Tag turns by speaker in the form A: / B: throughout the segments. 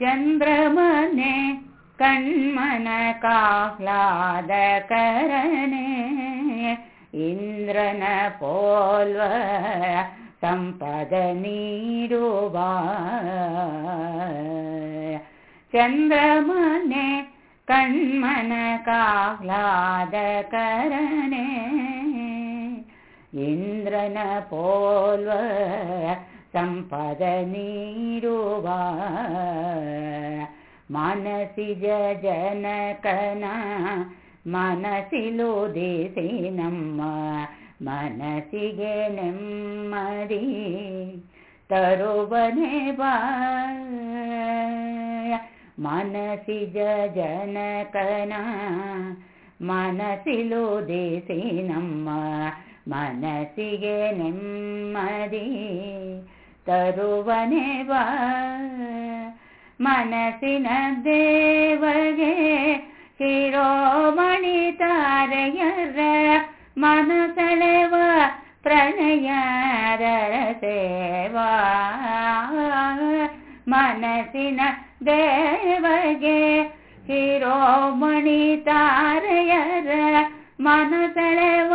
A: चन्द्रमने कण्मनकाह्लादकरणे इन्द्रन पोल्व सम्पद नीरोब चन्द्रमने कण्मनकाह्लादकरणे इन्द्रन पोल्व ಸಂಪದ ನೀಡುವ ಮನಸಿಜ ಜನಕನ ಮನಸಿಲುದಿಸಿ ನಮ್ಮ ಮನಸ್ಸಿಗೆ ನೆಮ್ಮದಿ ತರುವನೆ ಬಾ. ಮನಸಿಜ ಜನಕನ ಮನಸ್ಸಿಲುದಿಸಿ ನಮ್ಮ ಮನಸ್ಸಿಗೆ ನೆಮ್ಮದಿ ತರುವನೆ ಬಾ ಮನಸ್ಸಿನ ದೇವಗೆ ಶಿರೋಮಣಿ ತಾರೆಯರ ಮನಸೆಳೆವ ಪ್ರಣಯದರ ಸೇವಾ. ಮನಸ್ಸಿನ ದೇವಗೆ ಶಿರೋಮಣಿ ತಾರೆಯರ ಮನಸೆಳೆವ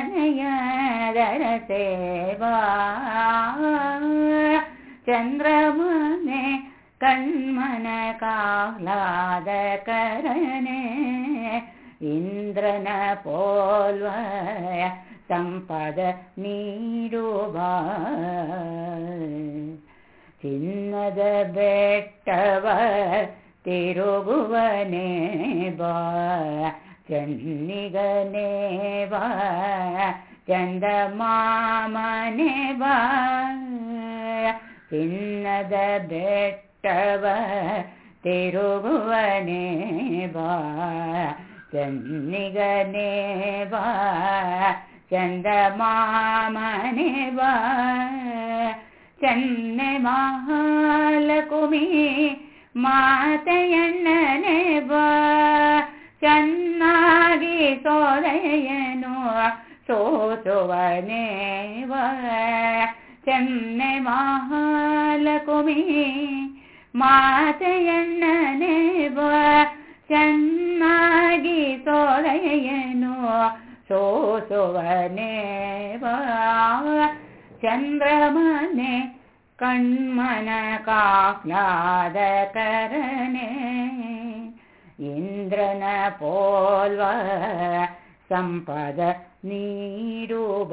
A: ಪ್ರಣಯದರ ಸೇವಾ ಚಂದ್ರಮನೆ ಕಣ್ಮನ ಕಾಹ್ಲಾದಕರನೆ ಇಂದ್ರನ ಪೋಲ್ವ ಸಂಪದ ನೀಡುವ ಚಿನ್ನದ ಬೆಟ್ಟವ ತಿರುಗುವನೆ ಬಾ ಚನ್ನಿಗನೆ ಬಾ ಚಂದ ಮಾಮನೆ ಬಾ ಚಿನ್ನದ ಬೆಟ್ಟವ ತಿರುಗುವನೆ ಬಾ ಚನ್ನಿಗನೆ ಬಾ ಚಂದ ಮಾಮನೆ ಬಾ ಚೆನ್ನೆ ಮಹಾಲಕುಮಿ ಮಾತೆಯಣ್ಣನೆ ಬಾ ಚೆನ್ನಾಗಿ ಸೋದೆಯನು? ಸೋತುವನೇವ ಚೆನ್ನೆ ಮಹಾಲಕುಮಿ ಮಾತೆಯಣ್ಣನೇವ ಚೆನ್ನಾಗಿ ಸೋದೆಯನು? ಸೋತುವನೇವ ಚಂದ್ರಮನೆ ಕಣ್ಮನ ಕಾಹ್ಲಾದಕರನೆ ಇಂದ್ರನ ಪೋಲ್ವ ಸಂಪದ ನೀಡುವ